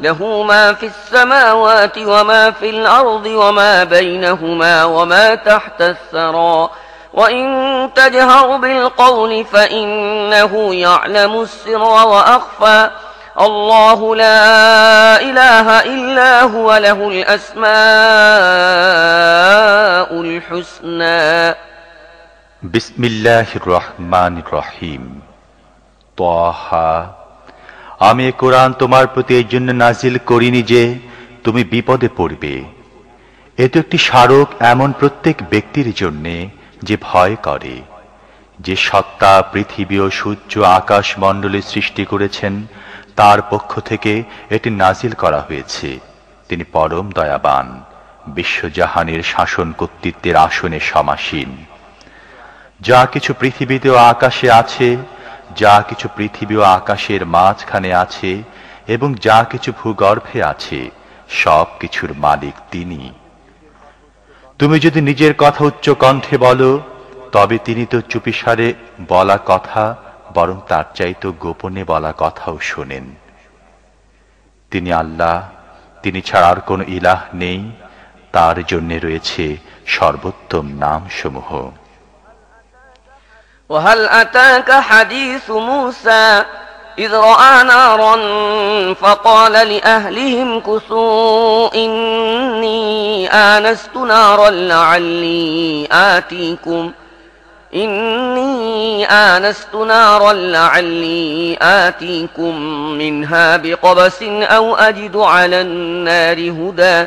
له ما في السماوات وما في الأرض وما بينهما وما تحت الثرى. وإن تجهر بالقول فإنه يعلم السر وأخفى. الله لا إله إلا هو له الأسماء الحسنى. بسم الله الرحمن الرحيم. طه আমি কোরআন তোমার প্রতি এই জন্য নাজিল করিনি যে তুমি বিপদে পড়বে। এ তো একটি স্মারক এমন প্রত্যেক ব্যক্তির জন্যে যে ভয় করে, যে সত্তা, পৃথিবী ও সূর্য আকাশ মণ্ডলী সৃষ্টি করেছেন, তার পক্ষ থেকে এটি নাজিল করা হয়েছে। তিনি পরম দয়াবান, বিশ্বজাহানের শাসন কর্তৃত্বের আসনে সমাসীন। যা কিছু পৃথিবীতে ও আকাশে আছে যা কিছু পৃথিবী ও আকাশের মাঝখানে আছে এবং যা কিছু ভূগর্ভে আছে, সব কিছুর মালিক তিনি। তুমি যদি নিজের কথা উচ্চ কণ্ঠে বলো, তবে তিনি তো চুপিসারে বলা কথা, বরং তার চাইতো গোপনে বলা কথাও শোনেন। তিনি আল্লাহ, তিনি ছাড়া আর কোনো ইলাহ নেই, তার জন্যে রয়েছে সর্বোত্তম নাম সমূহ وهل أتاك حديث موسى إذ رأى نارا فقال لأهلهم كثوا إني آنست نارا لعلي آتيكم إني آنست نارا لعلي آتيكم منها بقبس أو أجد على النار هدى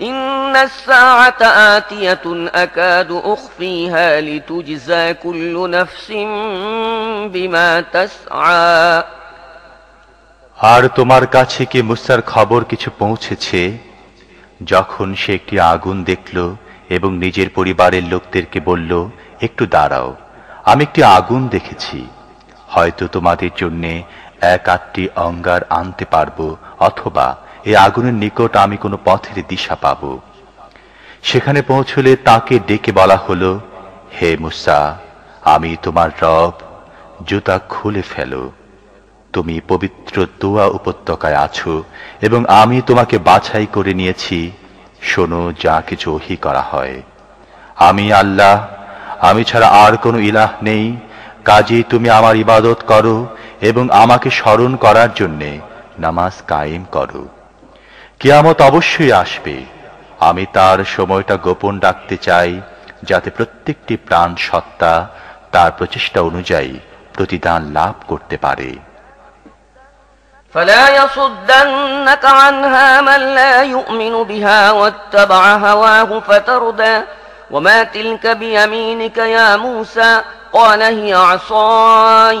إن الساعة آتية أكاد أخفيها لتجزى كل نفس بما تسعى আর তোমার কাছে কি মুসার খবর কিছু পৌঁছেছে যখন সে একটি আগুন দেখল এবং নিজের পরিবারের লোকদেরকে বলল একটু দাঁড়াও আমি একটি আগুন দেখেছি হয়তো তোমাদের জন্যে এক আটটি অঙ্গার আনতে পারবো অথবা এই আগুনের নিকট আমি কোনো পথের দিশা পাব। সেখানে পৌঁছলে তাকে ডেকে বলা হলো, হে মুসা, আমি তোমার রব, জুতা খুলে ফেলো। তুমি পবিত্র দোয়া উপত্যকায় আছো এবং আমি তোমাকে বাছাই করে নিয়েছি। শোনো যা কিছু ওহি করা হয়। আমি আল্লাহ, আমি ছাড়া আর কোনো ইলাহ নেই। কাজেই তুমি আমার ইবাদত করো এবং আমাকে স্মরণ করার জন্যে নামাজ কায়েম করো। কিয়ামত অবশ্যই আসবে আমি তার সময়টা গোপন রাখতে চাই যাতে প্রত্যেকটি প্রাণ সত্তা তার প্রচেষ্টা অনুযায়ী প্রতিদান লাভ করতে পারে فلا يصدنك عنها من لا يؤمن بها واتبع هواه فتردى وما تلك بيمينك يا موسى قال هي عصاي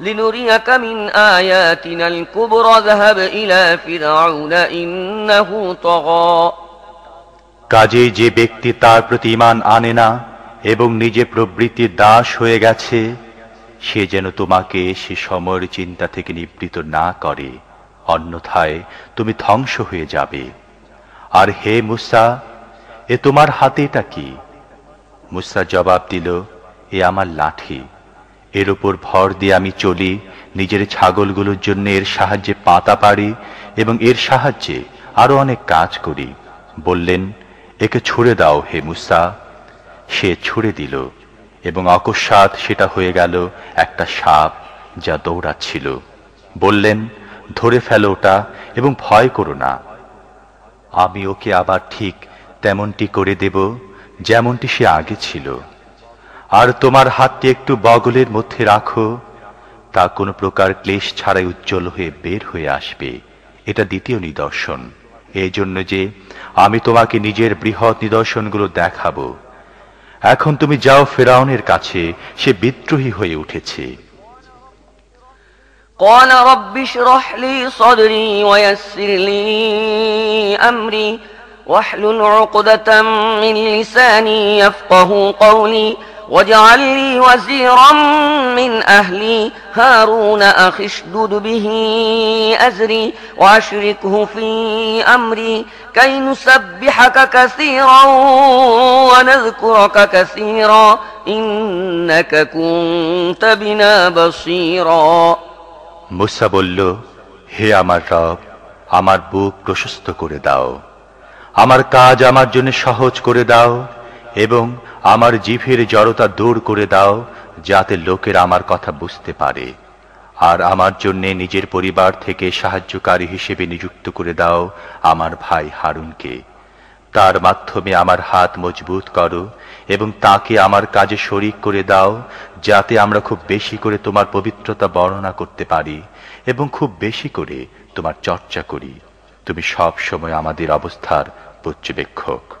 لنريك من آياتنا الكبرى ذهب إلى فرعون إنه طغى কাজে যে ব্যক্তি তার প্রতি ইমান আনে না এবং নিজে প্রবৃত্তির দাস হয়ে গেছে সে যেন তোমাকে সে সময়ের চিন্তা থেকে নিবৃত না করে অন্যথায় তুমি ধ্বংস হয়ে যাবে আর হে মুসা এ তোমার হাতে এটা কি মুসা জবাব দিল এ আমার লাঠি এর উপর ভর দিয়ে আমি চলি, নিজের ছাগলগুলোর জন্য এর সাহায্যে পাতা পারি এবং এর সাহায্যে আরও অনেক কাজ করি। বললেন, একে ছুড়ে দাও হে মুসা। সে ছুড়ে দিল এবং অকস্মাৎ সেটা হয়ে গেল একটা সাপ যা দৌড়াচ্ছিল। বললেন, ধরে ফেলো ওটা এবং ভয় করো না। আমি ওকে আবার ঠিক তেমনটি করে দেব যেমনটি সে আগে ছিল। আর তোমার হাতটি একটু বগলের মধ্যে রাখো তা কোনো প্রকার ক্লেশ ছাড়াই উজ্জ্বল হয়ে বের হয়ে আসবে এটা দ্বিতীয় নিদর্শন এই জন্য যে আমি তোমাকে নিজের বৃহৎ নিদর্শনগুলো দেখাবো এখন তুমি যাও ফেরাউনের কাছে সে বিদ্রোহী হয়ে উঠেছে قال رب اشرح لي صدري ويسر لي أمري واحلل عقدة من لساني يفقه قولي واجعل لي وزيرا من أهلي هارون أخي اشدد به أزري وأشركه في أمري كي نسبحك كثيرا ونذكرك كثيرا إنك كنت بنا بصيرا মুসা বলল হে আমার রব আমার বুক প্রশস্ত করে দাও আমার কাজ আমার জন্য সহজ করে দাও এবং আমার জিভের জড়তা দূর করে দাও, যাতে লোকের আমার কথা বুঝতে পারে। আর আমার জন্য নিজের পরিবার থেকে সাহায্যকারী হিসেবে নিযুক্ত করে দাও আমার ভাই হারুনকে। তার মাধ্যমে আমার হাত মজবুত করো এবং তাকে আমার কাজে শরিক করে দাও, যাতে আমরা খুব বেশি করে তোমার পবিত্রতা বর্ণনা করতে পারি এবং খুব বেশি করে তোমার চর্চা করি। তুমি সব সময় আমাদের অবস্থার পর্যবেক্ষক।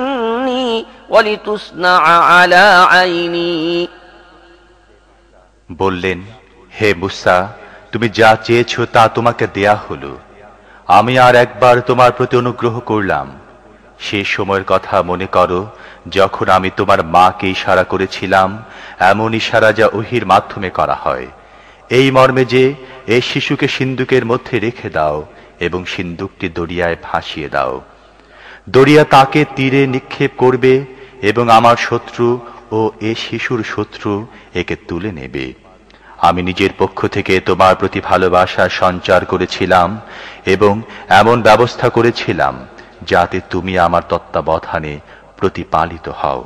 বললেন, হে মুসা, তুমি যা চেয়েছ তা তোমাকে দেয়া হলো। আমি আর একবার তোমার প্রতি অনুগ্রহ করলাম। সে সময়ের কথা মনে করো, যখন আমি তোমার মাকে ইশারা করেছিলাম, এমন ইশারা যা ওহির মাধ্যমে করা হয়। এই মর্মে যে এই শিশুকে সিন্ধুকের মধ্যে রেখে দাও এবং সিন্দুকটি দরিয়ায় ভাসিয়ে দাও। দরিয়া তাকে তীরে নিক্ষেপ করবে এবং আমার শত্রু ও এ শিশুর শত্রু একে তুলে নেবে। আমি নিজের পক্ষ থেকে তোমার প্রতি ভালোবাসা সঞ্চার করেছিলাম এবং এমন ব্যবস্থা করেছিলাম যাতে তুমি আমার তত্ত্বাবধানে প্রতিপালিত হও।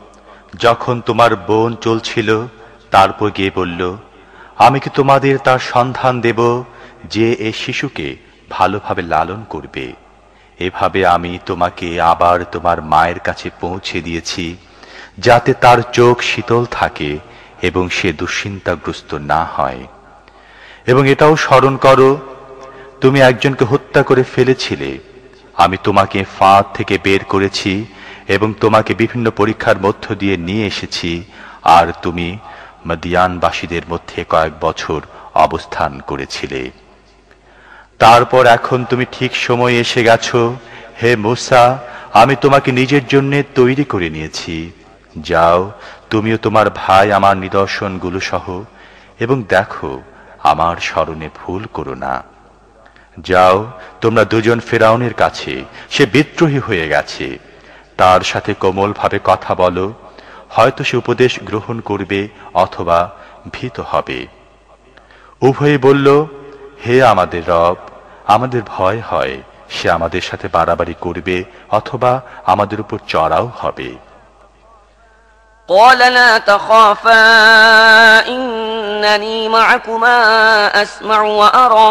যখন তোমার বোন চলছিল, তারপর গিয়ে বলল, আমি কি তোমাদের তার সন্ধান দেব যে এ শিশুকে ভালোভাবে লালন করবে? এভাবে আমি তোমাকে আবার তোমার মায়ের কাছে পৌঁছে দিয়েছি, যাতে তার চোখ শীতল থাকে এবং সে দুশ্চিন্তাগ্রস্ত না হয়। এবং এটাও স্মরণ করো, তুমি একজনকে হত্যা করে ফেলেছিলে। আমি তোমাকে ফাঁদ থেকে বের করেছি এবং তোমাকে বিভিন্ন পরীক্ষার মধ্য দিয়ে নিয়ে এসেছি। আর তুমি মদিয়ানবাসীদের মধ্যে কয়েক বছর অবস্থান করেছিলে। তারপর এখন তুমি ঠিক সময় এসে গেছো। হে মুসা, আমি তোমাকে নিজের জন্য তৈরি করে নিয়েছি। যাও, তুমিও তোমার ভাই আমার নিদর্শনগুলো সহ, এবং দেখো, আমার স্মরণে ভুল করো না। যাও, তোমরা দুজন ফেরাউনের কাছে, সে বিদ্রোহী হয়ে গেছে। তার সাথে কোমলভাবে কথা বলো হয়তো সে উপদেশ গ্রহণ করবে অথবা ভীত হবে উভয়ে বলল হে আমাদের রব আমাদের ভয় হয় সে আমাদের সাথে বাড়াবাড়ি করবে অথবা আমাদের উপর চড়াও হবে قال لا تخافا إنني معكما أسمع وأرى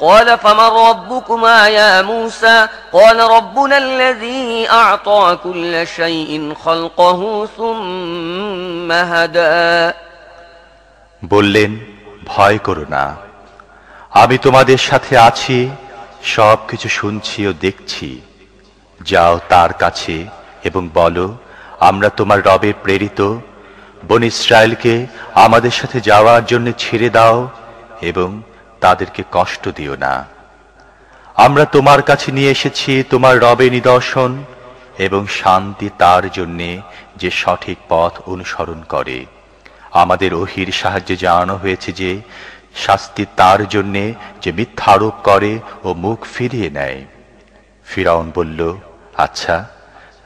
قال فمن ربكما يا موسى؟ قال ربنا الذي أعطى كل شيء خلقه ثم هدى. বললেন, ভয় করো না। আমি তোমাদের সাথে আছি, সব কিছু শুনছি ও দেখছি। যাও তার কাছে এবং বলো, আমরা তোমার রবে প্রেরিত। বন ইসরায়েলকে আমাদের সাথে যাওয়ার জন্য ছেড়ে দাও এবং তাদেরকে কষ্ট দিও না। আমরা তোমার কাছে নিয়ে এসেছি তোমার রবে নিদর্শন এবং শান্তি তার জন্যে যে সঠিক পথ অনুসরণ করে। আমাদের ওহির সাহায্যে জানানো হয়েছে যে, শাস্তি তার জন্যে যে মিথ্যারোপ করে ও মুখ ফিরিয়ে নেয়। ফিরাউন বলল আচ্ছা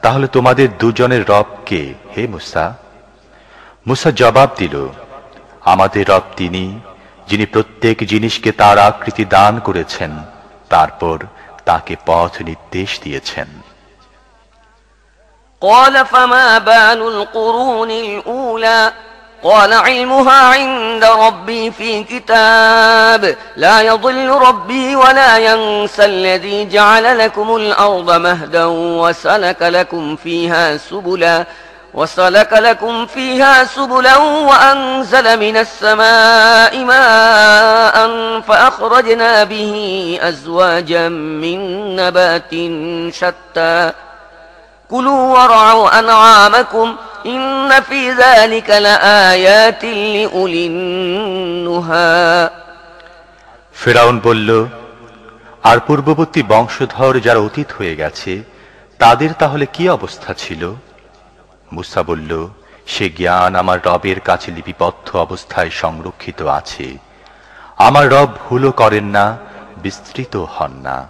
তাহলে তোমাদের দুজনের রব কে? হে মুসা? মুসা জবাব দিল, আমাদের রব তিনি যিনি প্রত্যেক জিনিসকে তার আকৃতি দান করেছেন তারপর তাকে পথ নির্দেশ দিয়েছেন قال فما بال القرون الأولى قال علمها عند ربي في كتاب لا يضل ربي ولا ينسى الذي جعل لكم الأرض مهدا وسلك لكم فيها سبلا وسلك لكم فيها سبلا وأنزل من السماء ماء فأخرجنا به أزواجا من نبات شتى كلوا وارعوا أنعامكم إن في ذلك لآيات لأولي النهى ফেরাউন বলল আর পূর্ববর্তী বংশধর যারা অতীত হয়ে গেছে তাদের তাহলে কি অবস্থা ছিল মুসা বলল, সে জ্ঞান আমার রবের কাছে লিপিবদ্ধ অবস্থায় সংরক্ষিত আছে। আমার রব ভুলও করেন না, বিস্তৃত হন না।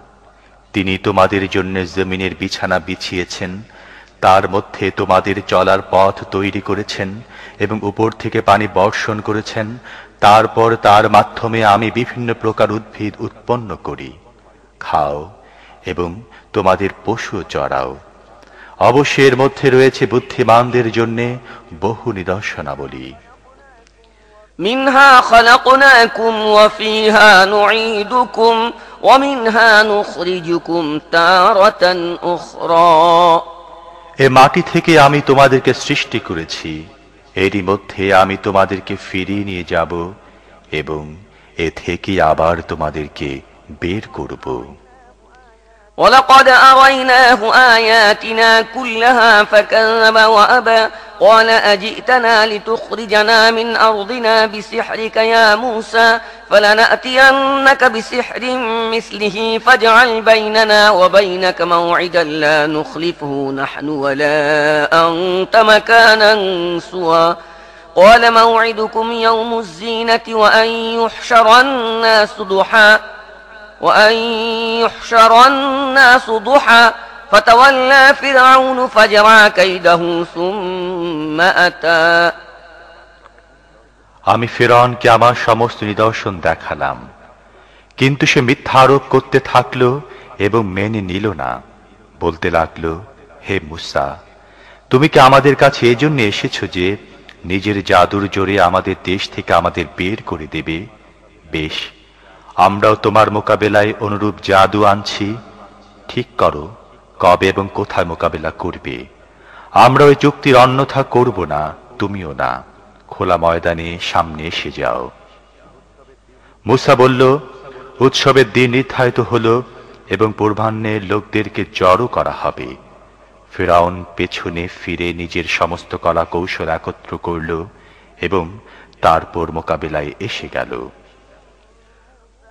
তিনি তোমাদের জন্য জমিনের বিছানা বিছিয়েছেন, তার মধ্যে তোমাদের চলার পথ তৈরি করেছেন এবং উপর থেকে পানি বর্ষণ করেছেন, তারপর তার মাধ্যমে আমি বিভিন্ন প্রকার উদ্ভিদ উৎপন্ন করি। খাও এবং তোমাদের পশু চড়াও। অবশ্যের মধ্যে রয়েছে বুদ্ধিমানদের জন্যে বহু নিদর্শনাবলী منها خلقناكم وفيها نعيدكم ومنها نخرجكم تارة أخرى এ মাটি থেকে আমি তোমাদেরকে সৃষ্টি করেছি এরই মধ্যে আমি তোমাদেরকে ফিরিয়ে নিয়ে যাব এবং এ থেকে আবার তোমাদেরকে বের করব ولقد أريناه آياتنا كلها فكذب وأبى. قال أجئتنا لتخرجنا من أرضنا بسحرك يا موسى فلنأتينك بسحر مثله فاجعل بيننا وبينك موعدا لا نخلفه نحن ولا أنت مكانا سوى. قال موعدكم يوم الزينة وأن يحشر الناس ضحى. وأن يحشر الناس ضحى فتولى فرعون فجرى كيده ثم أتى আমি ফেরনকে আমার সমস্ত নিদর্শন দেখালাম কিন্তু সে মিথ্যা আরোপ করতে থাকলো এবং মেনে নিল না বলতে লাগলো হে মুসা তুমি কি আমাদের কাছে এজন্য এসেছো যে নিজের জাদুর জোরে আমাদের দেশ থেকে আমাদের বের করে দেবে বেশ আমরাও তোমার মোকাবেলায় অনুরূপ জাদু আনছি। ঠিক করো, কবে এবং কোথায় মোকাবেলা করবে? আমরা ওই চুক্তির অন্যথা করব না, তুমিও না। খোলা ময়দানে সামনে এসে যাও। মুসা বলল, উৎসবের দিন নির্ধারিত হল এবং পূর্বাহ্নে লোকদেরকে জড়ো করা হবে। ফেরাউন পেছনে ফিরে নিজের সমস্ত কলা কৌশল একত্র করল এবং তারপর মোকাবেলায় এসে গেল।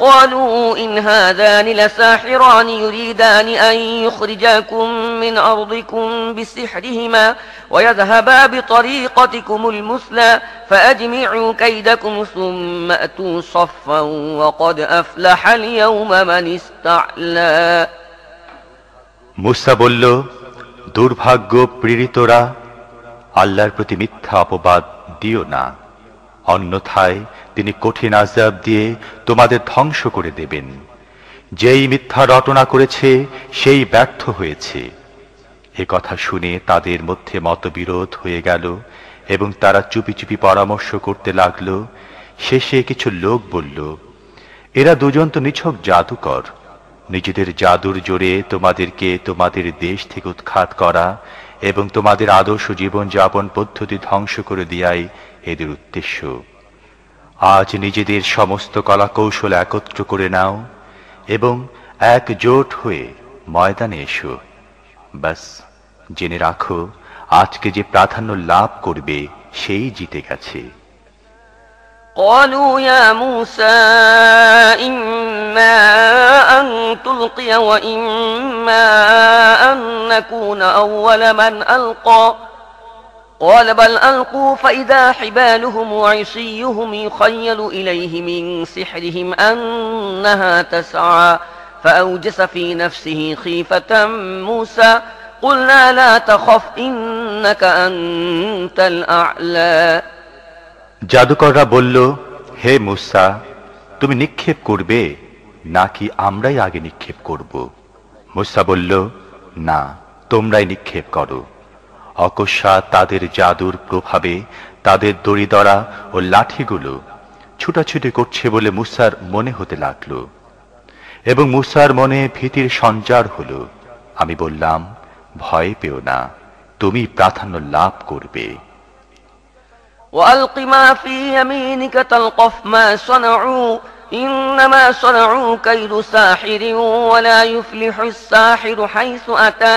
قالوا إن هذان لساحران يريدان أن يخرجاكم من أرضكم بسحرهما ويذهبا بطريقتكم المثلى فأجمعوا كيدكم ثم أتوا صفا وقد أفلح اليوم من استعلى মুসা বলল দুর্ভাগ্য পীড়িতরা আল্লাহর প্রতি মিথ্যা অপবাদ দিও না অন্যথায় তিনি কঠিন আজাব দিয়ে তোমাদের ধ্বংস করে দেবেন। যেই মিথ্যা রটনা করেছে, সেই ব্যর্থ হয়েছে। এ কথা শুনে তাদের মধ্যে মতবিরোধ হয়ে গেল এবং তারা চুপি চুপি পরামর্শ করতে লাগল। শেষে কিছু লোক বলল, এরা দুজন তো নিছক জাদুকর। নিজেদের জাদুর জোরে তোমাদেরকে তোমাদের দেশ থেকে উৎখাত করা এবং তোমাদের আদর্শ জীবন যাপন পদ্ধতি ধ্বংস করে দেয়াই এদের উদ্দেশ্য। আজ নিজেদের সমস্ত কলাকৌশল একত্র করে নাও এবং একজোট হয়ে ময়দানে এসো। বাস জেনে রাখো, আজকে যে প্রাধান্য লাভ করবে, সেই জিতে গেছে। قالوا يا موسى, إما أن تلقي وإما أن نكون أول من ألقى. قال بل ألقوا فإذا حبالهم وعصيهم يخيل إليه من سحرهم أنها تسعى فأوجس في نفسه خيفة موسى قلنا لا تخف إنك أنت الأعلى জাদুকররা বলল হে মুসা তুমি নিক্ষেপ করবে নাকি আমরাই আগে নিক্ষেপ করব মুসা বলল না তোমরাই নিক্ষেপ করো অকস্মাৎ তাদের জাদুর প্রভাবে তাদের দড়িদড়া ও লাঠিগুলো ছুটাছুটি করছে বলে মুসার মনে হতে লাগলো এবং মুসার মনে ভীতির সঞ্চার হলো আমি বললাম ভয় পেও না তুমি প্রাধান্য লাভ করবে وألق ما في يمينك تلقف ما صنعوا إنما صنعوا كيد ساحر ولا يفلح الساحر حيث أتى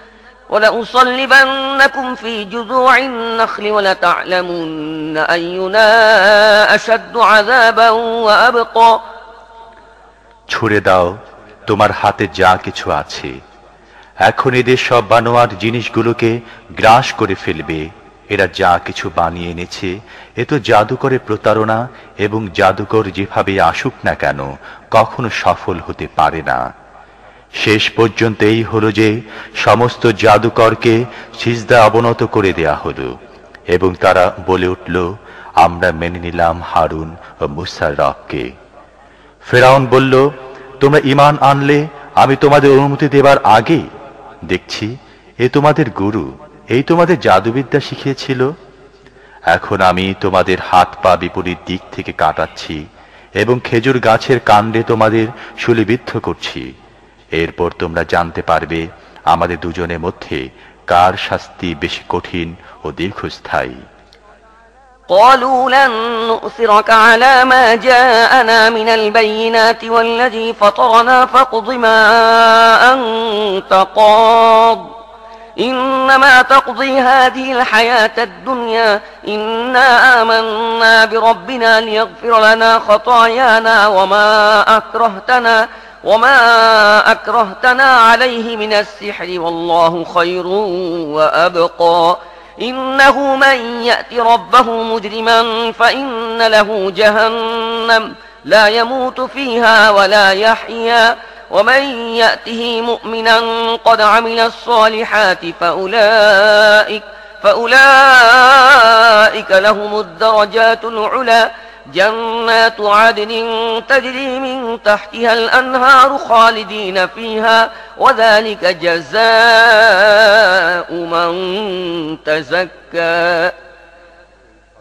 ولأصلبنكم في جذوع النخل ولتعلمن أينا أشد عذابا وأبقى ছুড়ে দাও তোমার হাতে যা কিছু আছে এখন এদের সব বানোয়ার জিনিসগুলোকে গ্রাস করে ফেলবে এরা যা কিছু বানিয়ে এনেছে এ তো জাদুকরে প্রতারণা এবং জাদুকর যেভাবে আসুক না কেন কখনো সফল হতে পারে না শেষ পর্যন্ত এই হলো যে সমস্ত জাদুকরকে সিজদা অবনত করে দেয়া হলো এবং তারা বলে উঠল, আমরা মেনে নিলাম হারুন ও মুসার রবকে ফেরাউন বলল, তোমরা ইমান আনলে আমি তোমাদের অনুমতি দেবার আগে দেখছি এ তোমাদের গুরু, এই তোমাদের জাদুবিদ্যা শিখিয়েছিল। এখন আমি তোমাদের হাত পা বিপরীত দিক থেকে কাটাচ্ছি এবং খেজুর গাছের কাণ্ডে তোমাদের শুলিবিদ্ধ করছি। এরপর তোমরা জানতে পারবে আমাদের দুজনের মধ্যে কার শাস্তি বেশি কঠিন ও দীর্ঘস্থায়ী قالوا لن نؤثرك على ما جاءنا من البينات والذي فطرنا فاقض ما أنت قاض إنما تقضي هذه الحياة الدنيا إنا آمنا بربنا ليغفر لنا خطايانا وما أكرهتنا وما أكرهتنا عليه من السحر والله خير وأبقى إنه من يأت ربه مجرما فإن له جهنم لا يموت فيها ولا يحيا ومن يأته مؤمنا قد عمل الصالحات فأولئك, فأولئك لهم الدرجات العلا جنات عدن تجري من تحتها الأنهار خالدين فيها وذلك جزاء من تزكى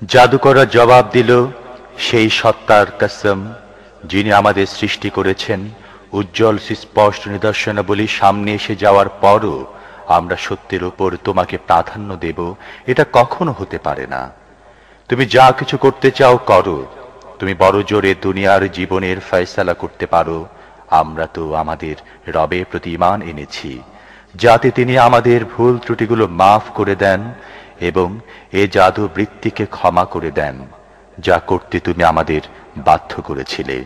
জাদুকররা জবাব দিল সেই সত্তার কসম যিনি আমাদের সৃষ্টি করেছেন উজ্জ্বল সুস্পষ্ট নিদর্শনাবলী সামনে এসে যাওয়ার পরও আমরা সত্যের উপর তোমাকে প্রাধান্য দেব এটা কখনো হতে পারে না তুমি যা কিছু করতে চাও, করো। তুমি বড় জোরে দুনিয়ার জীবনের ফয়সালা করতে পারো। আমরা তো আমাদের রবে প্রতি ইমান এনেছি। যাতে তিনি আমাদের ভুল ত্রুটিগুলো মাফ করে দেন এবং এ জাদু বৃত্তিকে ক্ষমা করে দেন, যা করতে তুমি আমাদের বাধ্য করেছিলে।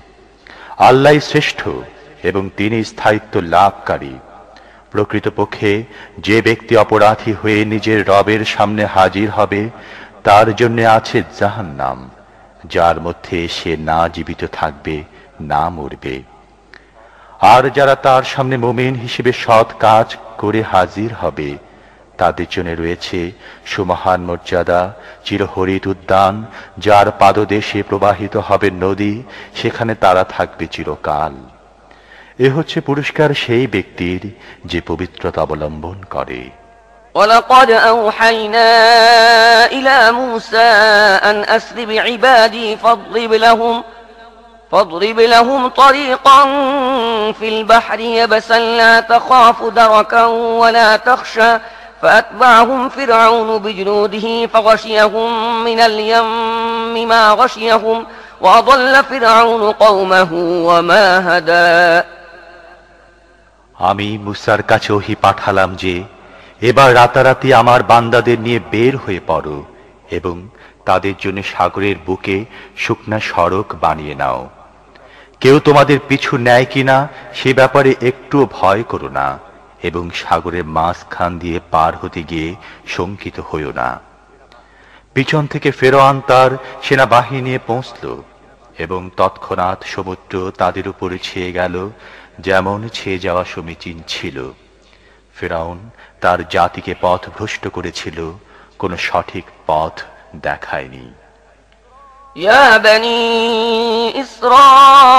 আল্লাহ শ্রেষ্ঠ এবং তিনি স্থায়িত্ব লাভকারী। প্রকৃতপক্ষে যে ব্যক্তি অপরাধী হয়ে নিজের রবের সামনে হাজির হবে তার জন্য আছে জাহান্নাম, যার মধ্যে সে না জীবিত থাকবে, না মরবে। আর যারা তার সামনে মোমেন হিসেবে সৎ কাজ করে হাজির হবে, তাদের জন্য রয়েছে সুমহান মর্যাদা, চিরহরিত উদ্যান, যার পাদদেশে প্রবাহিত হবে নদী, সেখানে তারা থাকবে চিরকাল। এ হচ্ছে পুরস্কার সেই ব্যক্তির যে পবিত্রতা অবলম্বন করে। ولقد أوحينا إلى موسى أن أسر بعبادي فاضرب لهم فاضرب لهم طريقا في البحر يبسا لا تخاف دركا ولا تخشى فأتبعهم فرعون بجنوده فغشيهم من اليم ما غشيهم وأضل فرعون قومه وما هدى আমি মুসার কাছে ওহি পাঠালাম যে এবার রাতারাতি আমার বান্দাদের নিয়ে বের হয়ে পড়ো এবং তাদের জন্য সাগরের বুকে শুকনা সড়ক বানিয়ে নাও। কেউ তোমাদের পিছু নেয় কিনা সে ব্যাপারে একটু ভয় করো না এবং সাগরের মাঝখান দিয়ে পার হতে গিয়ে শঙ্কিত হইও না। পিছন থেকে ফেরোয়ান তার সেনাবাহিনী নিয়ে পৌঁছল এবং তৎক্ষণাৎ সমুদ্র তাদের উপরে ছেয়ে গেল, যেমন ছেয়ে যাওয়া সমীচীন ছিল। ফেরাউন তার জাতিকে পথ ভ্রষ্ট করেছিল কোনো সঠিক পথ দেখায়নি يا بني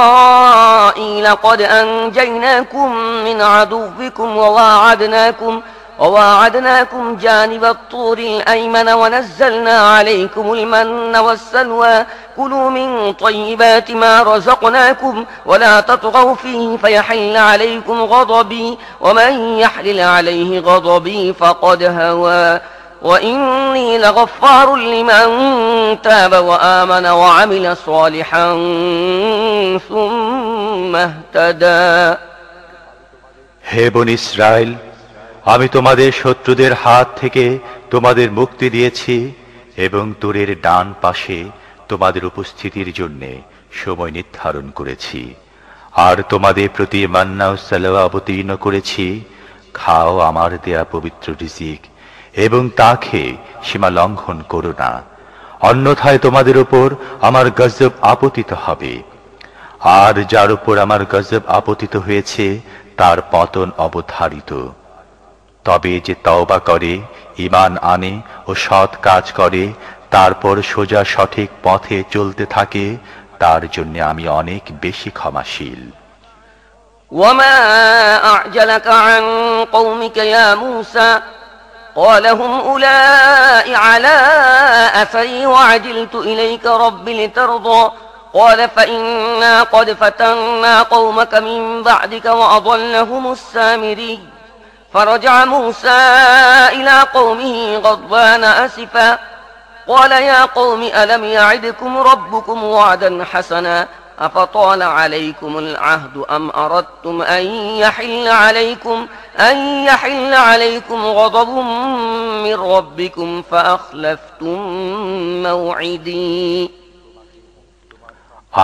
إسرائيل قد أنجيناكم من عدوكم وواعدناكم وواعدناكم جانب الطور الأيمن ونزلنا عليكم المن والسلوى كلوا من طيبات ما رزقناكم ولا تطغوا فيه فيحل عليكم غضبي ومن يحلل عليه غضبي فقد هوى وإني لغفار لمن تاب وآمن وعمل صالحا ثم اهتدى হে বন ইসরায়েল আমি তোমাদের শত্রুদের হাত থেকে তোমাদের মুক্তি দিয়েছি এবং তোরের ডান পাশে তোমাদের উপস্থিতির জন্যে সময় নির্ধারণ করেছি। আর তোমাদের প্রতি মান্না অবতীর্ণ করেছি। খাও আমার দেয়া পবিত্র রিজিক, এবং তা খেয়ে সীমা লঙ্ঘন করো না। অন্যথায় তোমাদের উপর আমার গজব আপতিত হবে। আর যার উপর আমার গজব আপতিত হয়েছে, তার পতন অবধারিত। তবে যে তওবা করে ইমান আনে ও সৎ কাজ করে তারপর সোজা সঠিক পথে চলতে থাকে তার জন্য আমি অনেক বেশি ক্ষমাশীল وما أعجلك عن قومك يا موسى قال هم أولئك على أثري وعجلت إليك رب لترضى قال فإنا قد فتنا قومك من بعدك وأضلهم السامري فرجع موسى إلى قومه غضبان أسفا قال يا قوم ألم يعدكم ربكم وعدا حسنا أفطال عليكم العهد أم أردتم أن يحل عليكم أن يحل عليكم غضب من ربكم فأخلفتم موعدي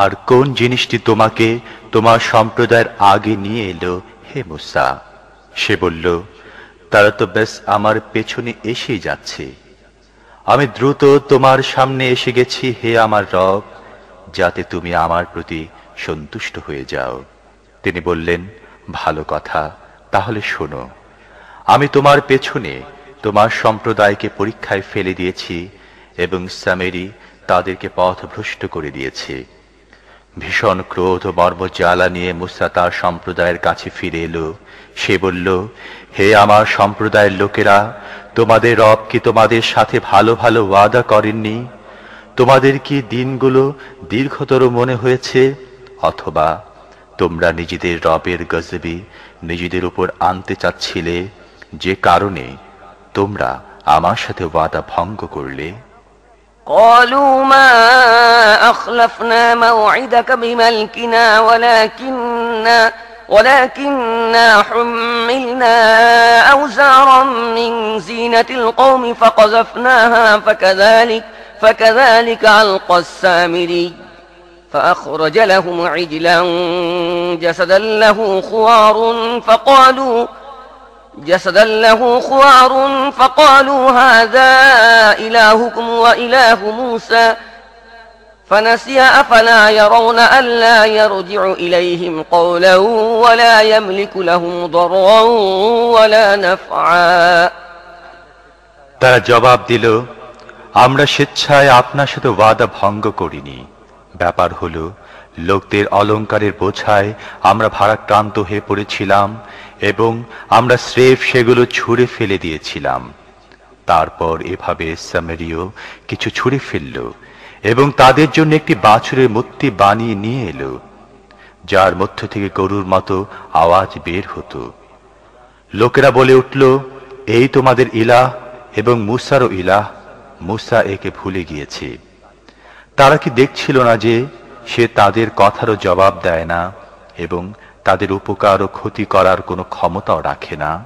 আর কোন জিনিসটি তোমাকে তোমার সম্প্রদায়ের আগে নিয়ে এলো হে মুসা সে বলল তারা তো বেশ আমার পেছনে এসেই যাচ্ছে আমি দ্রুত তোমার সামনে এসে গেছি, হে আমার রব, যাতে তুমি আমার প্রতি সন্তুষ্ট হয়ে যাও। তিনি বললেন, ভালো কথা, তাহলে শোনো। আমি তোমার পেছনে তোমার সম্প্রদায়কে পরীক্ষায় ফেলে দিয়েছি এবং সামেরি তাদেরকে পথ ভ্রষ্ট করে দিয়েছে। ভীষণ ক্রোধ ও মর্ম জ্বালা নিয়ে মুসা তার সম্প্রদায়ের কাছে ফিরে এলো। সে বলল, হে আমার সম্প্রদায়ের লোকেরা তোমাদের রব কি তোমাদের সাথে ভালো ভালো ওয়াদা করেননি তোমাদের কি দিনগুলো দীর্ঘতর মনে হয়েছে অথবা তোমরা নিজেদের রবের গজবি নিজেদের উপর আনতে চাচ্ছিলে যে কারণে তোমরা আমার সাথে ওয়াদা ভঙ্গ করলে قالوا ما أخلفنا موعدك بملكنا ولكننا ولكننا حملنا أوزارا من زينة القوم فقذفناها فكذلك فكذلك ألقى السامري. فأخرج لهم عجلا جسدا له خوار فقالوا جسدا له خوار فقالوا هذا إلهكم وإله موسى. فنسي أفلا يرون ألا يرجع إليهم قولا ولا يملك لهم ضرا ولا نفعا তারা জবাব দিল আমরা স্বেচ্ছায় আপনার সাথে ওয়াদা ভঙ্গ করিনি ব্যাপার হলো লোকদের অলঙ্কারের বোঝায় আমরা ভারাক্রান্ত হয়ে পড়েছিলাম এবং আমরা স্রেফ সেগুলো ছুঁড়ে ফেলে দিয়েছিলাম তারপর এভাবে সামেরিও কিছু ছুঁড়ে ফেলল এবং তাদের জন্য একটি বাছুরের মূর্তি বানিয়ে নিয়ে এলো, যার মধ্য থেকে গরুর মতো আওয়াজ বের হতো। লোকেরা বলে উঠল, এই তোমাদের ইলাহ এবং মুসারও ইলাহ, মুসা একে ভুলে গিয়েছে। তারা কি দেখছিল না যে সে তাদের কথারও জবাব দেয় না এবং তাদের উপকার ও ক্ষতি করার কোনো ক্ষমতাও রাখে না?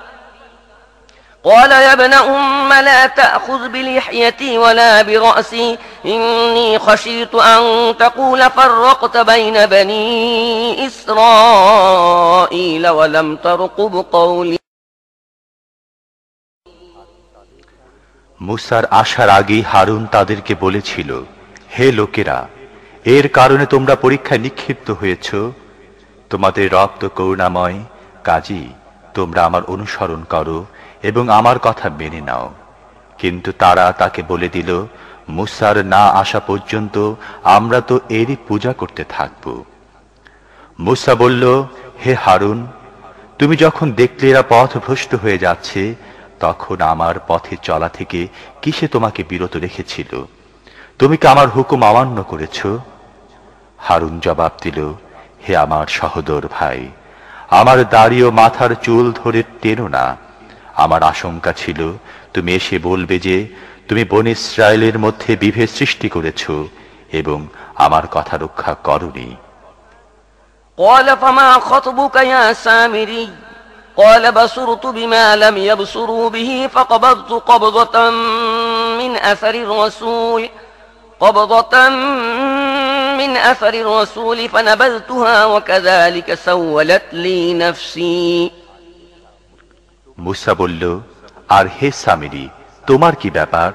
قال يا ابن أم لا تأخذ بلحيتي ولا برأسي إني خشيت أن تقول فرقت بين بني إسرائيل ولم ترقب قولي মুসার আসার আগেই হারুন তাদেরকে বলেছিল হে লোকেরা এর কারণে তোমরা পরীক্ষায় নিক্ষিপ্ত হয়েছ তোমাদের রক্ত করুণাময় কাজী তোমরা আমার অনুসরণ করো এবং আমার কথা মেনে নাও। কিন্তু তারা তাকে বলে দিল, মুসার না আসা পর্যন্ত আমরা তো এরই পূজা করতে থাকব। মুসা বলল, হে হারুন, তুমি যখন দেখলে এরা পথ ভ্রষ্ট হয়ে যাচ্ছে, তখন আমার পথে চলা থেকে কিসে তোমাকে বিরত রেখেছিল? তুমি কি আমার হুকুম অমান্য করেছ? হারুন জবাব দিল, হে আমার সহদর ভাই, আমার দাড়ি ও মাথার চুল ধরে টেনো না। আমার আশঙ্কা ছিল তুমি এসে বলবে যে তুমি বন ইসরায়েলের মধ্যে বিভেদ সৃষ্টি করেছ এবং আমার কথা রক্ষা করনি قال فما خطبك يا سامري قال بصرت بما لم يبصروا به فقبضت قبضة من أثر الرسول قبضة من أثر الرسول فنبذتها وكذلك سولت لي نفسي মুসা বলল আর হে সামিরি তোমার কি ব্যাপার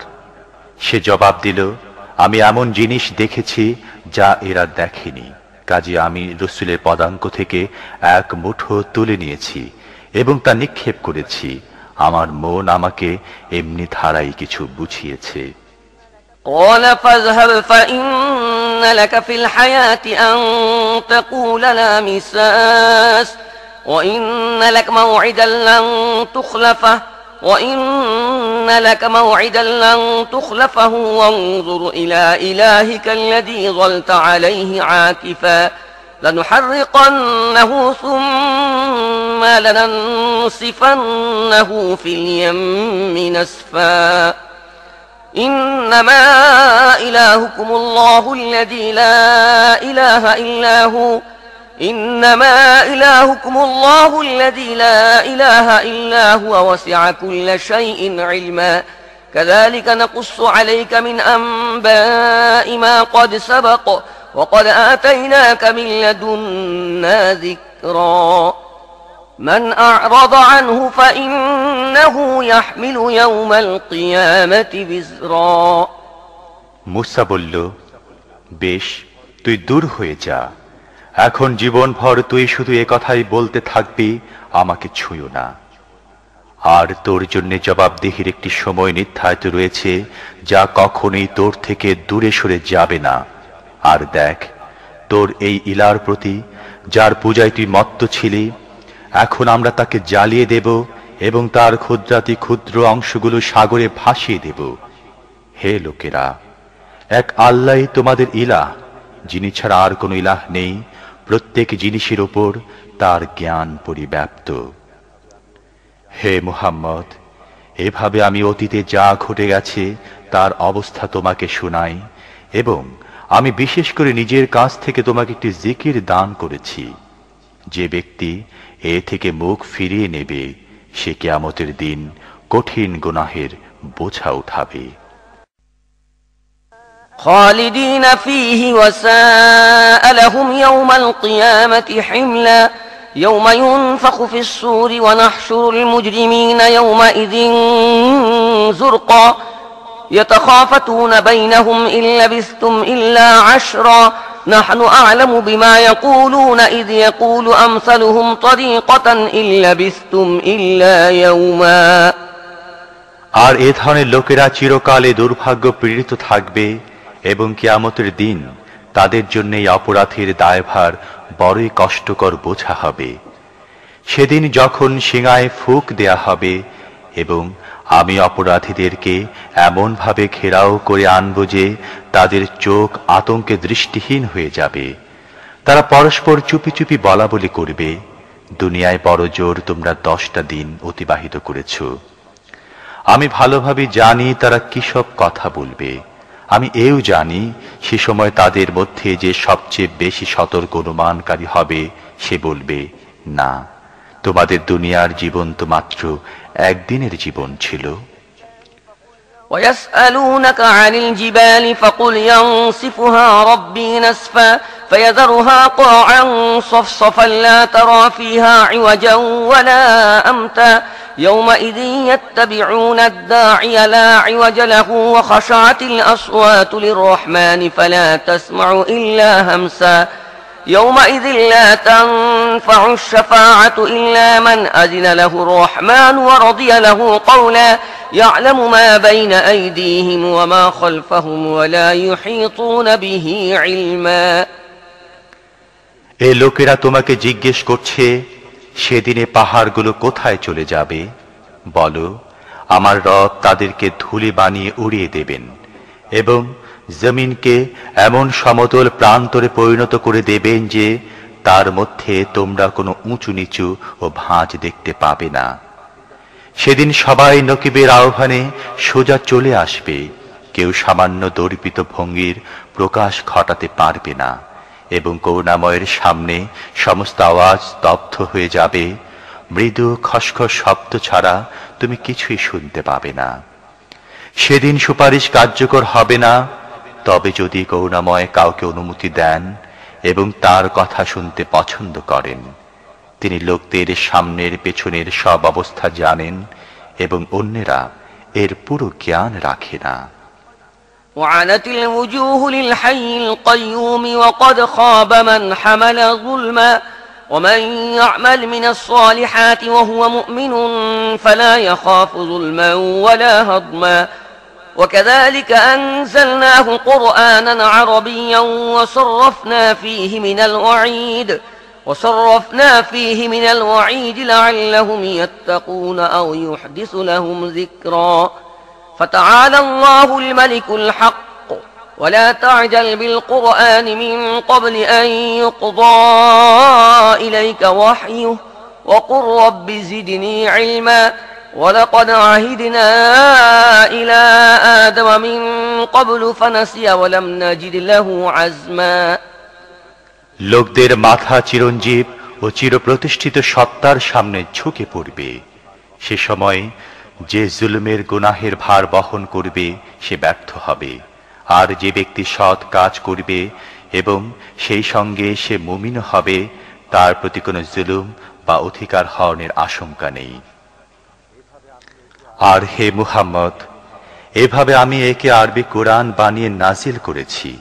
সে জবাব দিল আমি এমন জিনিস দেখেছি যা এরা দেখেনি কাজে আমি রসুলের পদাঙ্ক থেকে এক মুঠো তুলে নিয়েছি এবং তা নিক্ষেপ করেছি আমার মন আমাকে এমনি ধারাই কিছু বুঝিয়েছে قال فاذهب فإن لك في الحياة أن تقول لا مساس وإن لك موعدا لن تخلفه وإن لك موعدا لن تخلفه وانظر إلى إلهك الذي ظلت عليه عاكفا لنحرقنه ثم لننصفنه في اليم نسفا إنما إلهكم الله الذي لا إله إلا هو إنما إلهكم الله الذي لا إله إلا هو وسع كل شيء علما كذلك نقص عليك من أنباء ما قد سبق وقد آتيناك من لدنا ذكرا من أعرض عنه فإنه يحمل يوم القيامة بزرا মুসা বলল বেশ তুই দূর হয়ে যা এখন জীবনভর তুই শুধু কথাই বলতে থাকবি, আমাকে ছুঁয়ো না। আর তোর জন্য জবাবদিহির একটি সময় নির্ধারিত রয়েছে, যা কখনোই তোর থেকে দূরে সরে যাবে না। আর দেখ, তোর এই ইলার প্রতি, যার পূজায় তুই মত্ত ছিলি, এখন আমরা তাকে জ্বালিয়ে দেব এবং তার ক্ষুদ্রাতি ক্ষুদ্র অংশগুলো সাগরে ভাসিয়ে দেব। হে লোকেরা, এক আল্লাহ তোমাদের ইলাহ, যিনি ছাড়া আর কোনো ইলাহ নেই প্রত্যেক জিনিসের ওপর তার জ্ঞান পরিব্যাপ্ত। হে মুহাম্মদ, এভাবে আমি অতীতে যা ঘটে গেছে, তার অবস্থা তোমাকে শোনাই এবং আমি বিশেষ করে নিজের কাছ থেকে তোমাকে একটি জিকির দান করেছি। যে ব্যক্তি এ থেকে মুখ ফিরিয়ে নেবে, সে কেয়ামতের দিন কঠিন গুনাহের বোঝা উঠাবে। خالدين فيه وساء لهم يوم القيامة حملا يوم ينفخ في الصور ونحشر المجرمين يومئذ زرقا يتخافتون بينهم إن لبثتم إلا عشرا نحن أعلم بما يقولون إذ يقول أمثلهم طريقة إن لبثتم إلا يوما আর এ ধরনের লোকেরা চিরকালে দুর্ভাগ্য পীড়িত থাকবে এবং কিয়ামতের দিন তাদের জন্য এই অপরাধের দায়ভার বড়ই কষ্টকর বোঝা হবে। সেদিন যখন সিঙায় ফুক দেয়া হবে এবং আমি অপরাধীদেরকে এমনভাবে ঘেরাও করে আনব যে তাদের চোখ আতঙ্কে দৃষ্টিহীন হয়ে যাবে। তারা পরস্পর চুপি চুপি বলা বলি করবে, দুনিয়ায় বড় জোর তোমরা দশটা দিন অতিবাহিত করেছ। আমি ভালোভাবে জানি তারা কি সব কথা বলবে। আমি এও জানি সে সময় তাদের মধ্যে যে সবচেয়ে বেশি সতর্ক অনুমানকারী হবে সে বলবে না তোমাদের দুনিয়ার জীবন তো মাত্র একদিনের জীবন ছিল ويسألونك عن الجبال فقل ينصفها ربي نسفا فيذرها قاعا صفصفا لا ترى فيها عوجا ولا أمتا يومئذ يتبعون الداعي لا عوج له وخشعت الأصوات للرحمن فلا تسمع إلا همسا يومئذ لا تنفع الشفاعة إلا من أذن له الرحمن ورضي له قولا يعلم ما بين أيديهم وما خلفهم ولا يحيطون به علما এ লোকেরা তোমাকে জিজ্ঞেস করছে সেদিনে পাহাড়গুলো কোথায় চলে যাবে? বলো, আমার রব তাদেরকে ধুলি বানিয়ে উড়িয়ে দেবেন এবং জমিনকে এমন সমতল প্রান্তরে পরিণত করে দেবেন যে তার মধ্যে তোমরা কোনো উঁচু নিচু ও ভাঁজ দেখতে পাবে না। সেদিন সবাই নকিবের আহ্বানে সোজা চলে আসবে, কেউ সামান্য দর্পিত ভঙ্গির প্রকাশ ঘটাতে পারবে না। এবং করুণাময়ের সামনে সমস্ত আওয়াজ স্তব্ধ হয়ে যাবে। মৃদু খসখস শব্দ ছাড়া তুমি কিছুই শুনতে পাবে না। সেদিন সুপারিশ কার্যকর হবে না। তবে যদি করুণাময় কাউকে অনুমতি দেন এবং তার কথা শুনতে পছন্দ করেন, তিনি লোকদের সামনের পেছনের সব অবস্থা জানেন এবং অন্যেরা এর পুরো জ্ঞান রাখে না। وعنت الوجوه للحي القيوم وقد خاب من حمل ظلما ومن يعمل من الصالحات وهو مؤمن فلا يخاف ظلما ولا هضما وكذلك أنزلناه قرآنا عربيا وصرفنا فيه من الوعيد وصرفنا فيه من الوعيد لعلهم يتقون أو يحدث لهم ذكرا فتعالى الله الملك الحق ولا تعجل بالقرآن من قبل أن يقضى إليك وحيه وقل رب زدني علما ولقد عهدنا إلى آدم من قبل فنسي ولم نجد له عزما লোকদের মাথা চিরঞ্জীব ও চিরপ্রতিষ্ঠিত সত্তার সামনে ঝুঁকে পড়বে সে সময় যে জুলুমের গুনাহের ভার বহন করবে, সে ব্যর্থ হবে। আর যে ব্যক্তি সৎ কাজ করবে এবং সেই সঙ্গে সে মুমিন হবে, তার প্রতি কোনো জুলুম বা অধিকার হরণের আশঙ্কা নেই। আর হে মুহাম্মদ, এভাবে আমি একে আরবি কোরআন বানিয়ে নাজিল করেছি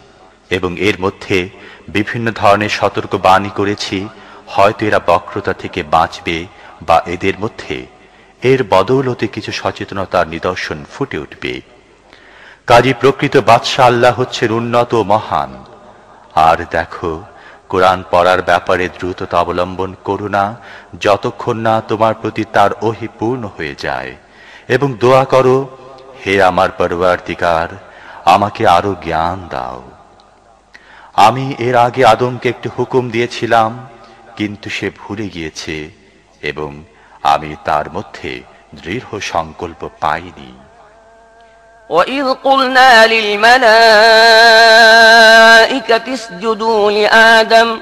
এবং এর মধ্যে বিভিন্ন ধরনের সতর্ক বাণী করেছি, হয়তো এরা বক্রতা থেকে বাঁচবে বা এদের মধ্যে এর বদৌলতে কিছু সচেতনতার নিদর্শন ফুটে উঠবে। কাজী প্রকৃত বাদশাহ আল্লাহ হচ্ছেন উন্নত মহান। আর দেখো, কোরআন পড়ার ব্যাপারে দ্রুততা অবলম্বন করো না, যতক্ষণ না তোমার প্রতি তার ওহি পূর্ণ হয়ে যায়। এবং দোয়া করো, হে আমার পরবর্তীকার, আমাকে আরও জ্ঞান দাও। আমি এর আগে আদমকে একটি হুকুম দিয়েছিলাম, কিন্তু সে ভুলে গিয়েছে এবং আমি তার মধ্যে দৃঢ় সংকল্প পাইনি وإذ قلنا للملائكة اسجدوا لآدم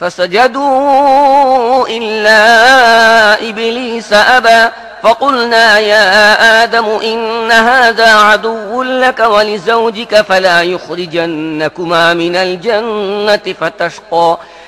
فسجدوا إلا إبليس أبى فقلنا يا آدم إن هذا عدو لك ولزوجك فلا يخرجنكما من الجنة فتشقى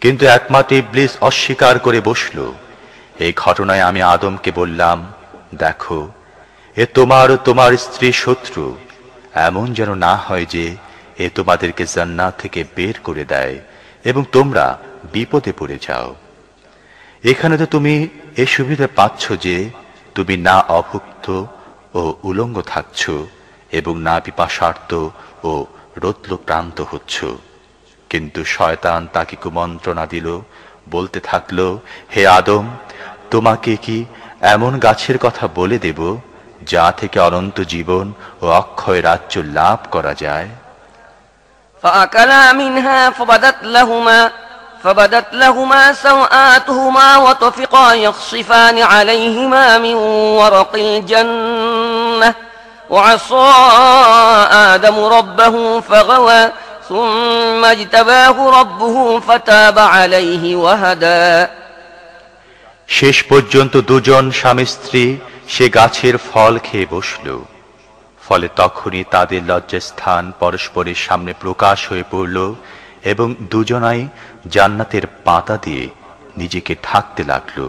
কিন্তু একমাত্র ইবলিস অস্বীকার করে বসল। এই ঘটনায় আমি আদমকে বললাম, দেখো, এ তোমার ও তোমার স্ত্রী শত্রু। এমন যেন না হয় যে এ তোমাদেরকে জান্নাত থেকে বের করে দেয় এবং তোমরা বিপদে পড়ে যাও। এখানে তো তুমি এ সুবিধা পাচ্ছ যে তুমি না অভুক্ত ও উলঙ্গ থাকছ এবং না পিপাসার্ত ও রৌদ্রক্রান্ত হচ্ছ। কিন্তু শয়তান তাকে কুমন্ত্রণা দিল বলতে থাকলো হে আদম তোমাকে কি এমন গাছের কথা বলে দেব যা থেকে অনন্ত জীবন ও অক্ষয় রাজ্য লাভ করা যায় فأكلا منها فبدت لهما فبدت لهما سوآتهما وطفقا يخصفان عليهما من ورق الجنة وعصى آدم ربه فغوى ثم اجتباه ربه فتاب عليه وهدى শেষ পর্যন্ত দুজন স্বামী স্ত্রী সে গাছের ফল খেয়ে বসল ফলে তখনই তাদের লজ্জাস্থান পরস্পরের সামনে প্রকাশ হয়ে পড়ল এবং দুজনাই জান্নাতের পাতা দিয়ে নিজেকে ঢাকতে লাগল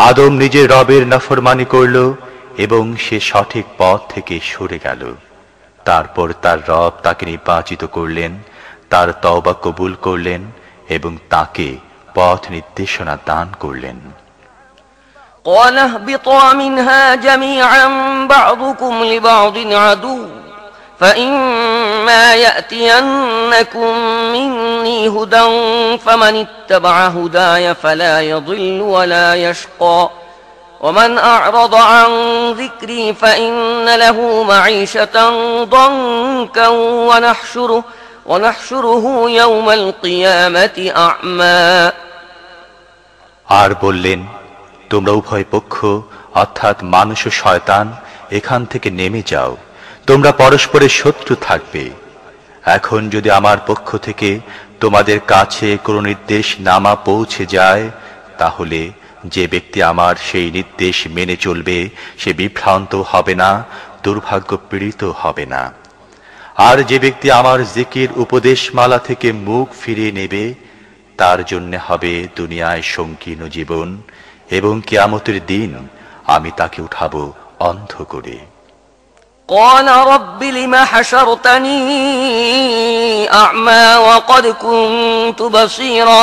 আদম নিজের রবের নফরমানি করল এবং সে সঠিক পথ থেকে সরে গেল তারপর তার রব তাকে নির্বাচিত করলেন তার তওবা কবুল করলেন এবং তাকে পথ নির্দেশনা দান করলেন قال اهبطا منها جميعا بعضكم لبعض عدو فإما يأتينكم مني هدى فمن اتبع هداي فلا يضل ولا يشقى ومن أعرض عن ذكري فإن له معيشة ضنكا ونحشره ونحشره يوم القيامة أعمى আর বললেন তোমরা উভয় পক্ষ অর্থাৎ মানুষ ও শয়তান এখান থেকে নেমে যাও তোমরা পরস্পরের শত্রু থাকবে এখন যদি আমার পক্ষ থেকে তোমাদের কাছে কোনো নির্দেশ নামা পৌঁছে যায় তাহলে যে ব্যক্তি আমার সেই নির্দেশ মেনে চলবে সে বিভ্রান্ত হবে না দুর্ভাগ্য পীড়িত হবে না আর যে ব্যক্তি আমার জিকির উপদেশমালা থেকে মুখ ফিরিয়ে নেবে তার জন্য হবে দুনিয়ায় সংকীর্ণ জীবন এবং কেয়ামতের দিন আমি তাকে উঠাবো অন্ধ করে قال رب لم حشرتني أعمى وقد كنت بصيرا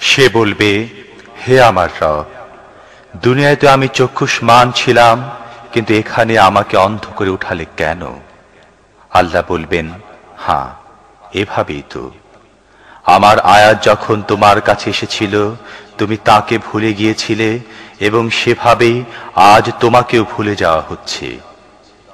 সে বলবে, হে আমার দুনিয়ায় তো আমি চক্ষুষ্মান ছিলাম, কিন্তু এখানে আমাকে অন্ধ করে উঠালে কেন? আল্লাহ বলবেন হ্যাঁ এভাবেই তো। আমার আয়াত যখন তোমার কাছে এসেছিল, তুমি তাকে ভুলে গিয়েছিলে, এবং সেভাবেই আজ তোমাকেও ভুলে যাওয়া হচ্ছে।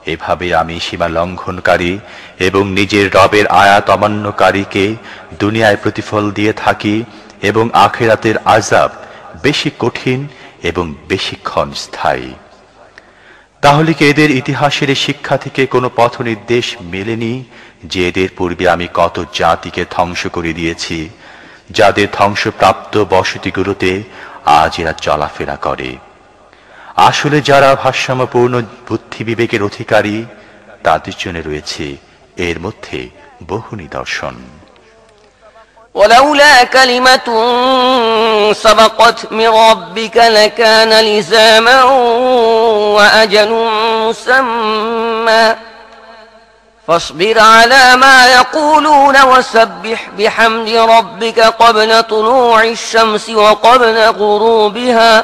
এভাবে আমি সীমা লঙ্ঘনকারী এবং নিজের রবের আয়াত অমান্যকারীকে দুনিয়ায় প্রতিফল দিয়ে থাকি এবং আখেরাতের আজাব বেশি কঠিন এবং বেশিক্ষণ স্থায়ী তাহলে কি এদের ইতিহাসের শিক্ষা থেকে কোনো পথ নির্দেশ মেলেনি যে এদের পূর্বে আমি কত জাতিকে ধ্বংস করে দিয়েছি, যাদের ধ্বংসপ্রাপ্ত বসতিগুলোতে আজ এরা চলাফেরা করে? আসলে যারা ভারসাম্যপূর্ণ বুদ্ধি বিবেকের অধিকারী তাদের জন্য রয়েছে এর মধ্যে বহু নিদর্শন ولولا كلمة سبقت من ربك لكان لزاما وأجل مسمى فاصبر على ما يقولون وسبح بحمد ربك قبل طلوع الشمس وقبل غروبها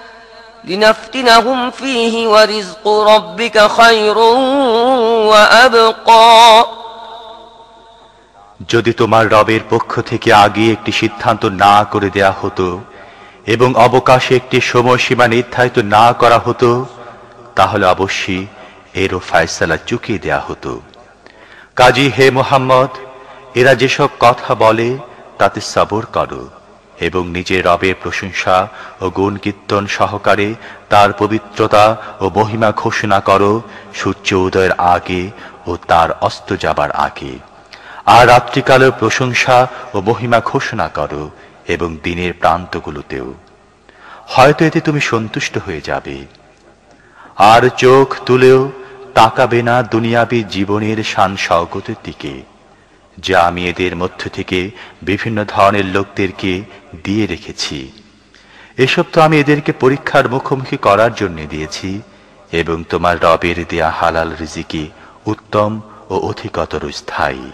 لنفتنهم فيه ورزق ربك خير وأبقى যদি তোমার রবের পক্ষ থেকে আগে একটি সিদ্ধান্ত না করে দেয়া হতো এবং অবকাশে একটি সময়সীমা নির্ধারিত না করা হতো তাহলে অবশ্যই এরও ফায়সালা চুকিয়ে দেয়া হতো কাজী হে মোহাম্মদ এরা যেসব কথা বলে তাতে সবর করো এবং নিজের রবের প্রশংসা ও গুণ কীর্তন সহকারে তার পবিত্রতা ও মহিমা ঘোষণা করো, সূর্য উদয়ের আগে ও তার অস্ত যাবার আগে। আর রাত্রিকালের প্রশংসা ও মহিমা ঘোষণা করো এবং দিনের প্রান্তগুলোতেও। হয়তো এতে তুমি সন্তুষ্ট হয়ে যাবে। আর চোখ তুলেও তাকাবে না দুনিয়াবি জীবনের শান স্বগতের দিকে। যা আমি এদের মধ্য থেকে বিভিন্ন ধরনের লোকদেরকে দিয়ে রেখেছি এসব তো আমি এদেরকে পরীক্ষার মুখোমুখি করার জন্য দিয়েছি এবং তোমার রবের দেয়া হালাল রিজিকি উত্তম ও অধিকতর স্থায়ী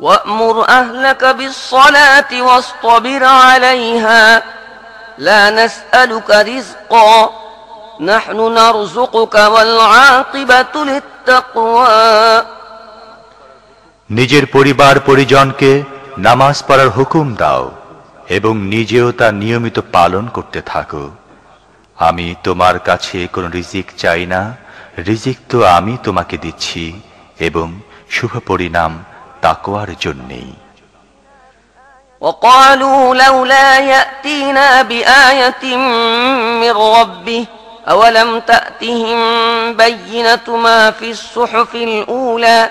وأمر أهلك بالصلاة واصطبر عليها لا نسألك رزقا نحن نرزقك والعاقبة للتقوى নিজের পরিবার পরিজনকে নামাজ পড়ার হুকুম দাও এবং নিজেও তা নিয়মিত পালন করতে থাকো আমি তোমার কাছে কোনো রিজিক চাই না রিজিক তো আমি তোমাকে দিচ্ছি এবং শুভ পরিণাম তাকোয়ার জন্যেই وقالوا لولا يأتينا بآية من ربه أولم تأتهم بينة ما في الصحف الأولى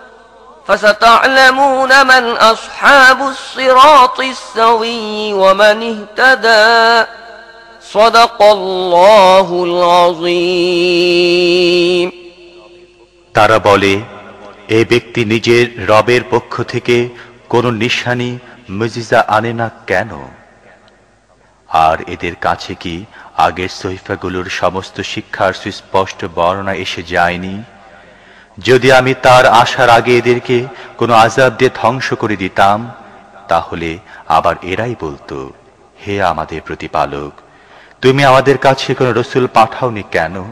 فستعلمون من أصحاب الصراط السوي ومن اهتدى صدق الله العظيم তারা বলে এ ব্যক্তি নিজের রবের পক্ষ থেকে কোন নিশানি মজিজা আনে না কেন আর এদের কাছে কি আগের সহিফাগুলোর সমস্ত শিক্ষার সুস্পষ্ট বর্ণনা এসে যায়নি যদি আমি তার আসার আগে এদেরকে কোনো আজাব দিয়ে ধ্বংস করে দিতাম, তাহলে আবার এরাই বলতো, হে আমাদের প্রতিপালক, তুমি আমাদের কাছে কোনো রসুল পাঠাওনি কেন,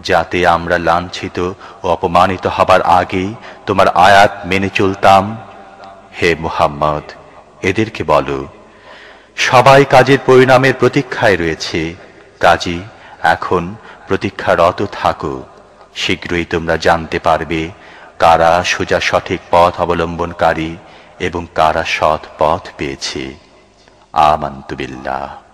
যাতে আমরা লাঞ্ছিত ও অপমানিত হবার আগেই তোমার আয়াত মেনে চলতাম? হে মুহাম্মদ, এদেরকে বলো, সবাই কাজের পরিণামের প্রতীক্ষায় রয়েছে, কাজী, এখন প্রতীক্ষারত থাকো। শীঘ্রই তোমরা জানতে পারবে কারা সোজা সঠিক পথ অবলম্বনকারী এবং কারা সৎ পথ পেয়েছে। আমান্তু বিল্লাহ